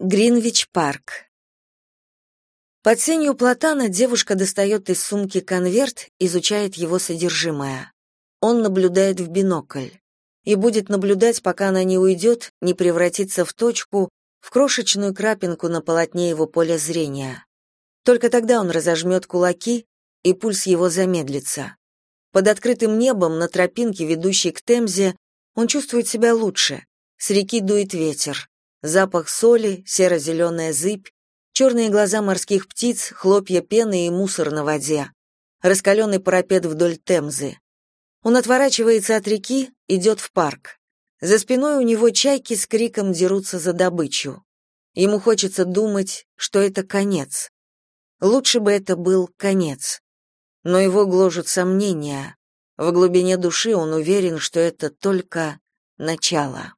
Гринвич-парк. Под сенью платана девушка достает из сумки конверт, изучает его содержимое. Он наблюдает в бинокль. И будет наблюдать, пока она не уйдет, не превратится в точку, в крошечную крапинку на полотне его поля зрения. Только тогда он разожмет кулаки, и пульс его замедлится. Под открытым небом, на тропинке, ведущей к Темзе, он чувствует себя лучше. С реки дует ветер. Запах соли, серо-зеленая зыбь, черные глаза морских птиц, хлопья пены и мусор на воде. Раскаленный парапет вдоль Темзы. Он отворачивается от реки, идет в парк. За спиной у него чайки с криком дерутся за добычу. Ему хочется думать, что это конец. Лучше бы это был конец. Но его гложут сомнения. В глубине души он уверен, что это только начало.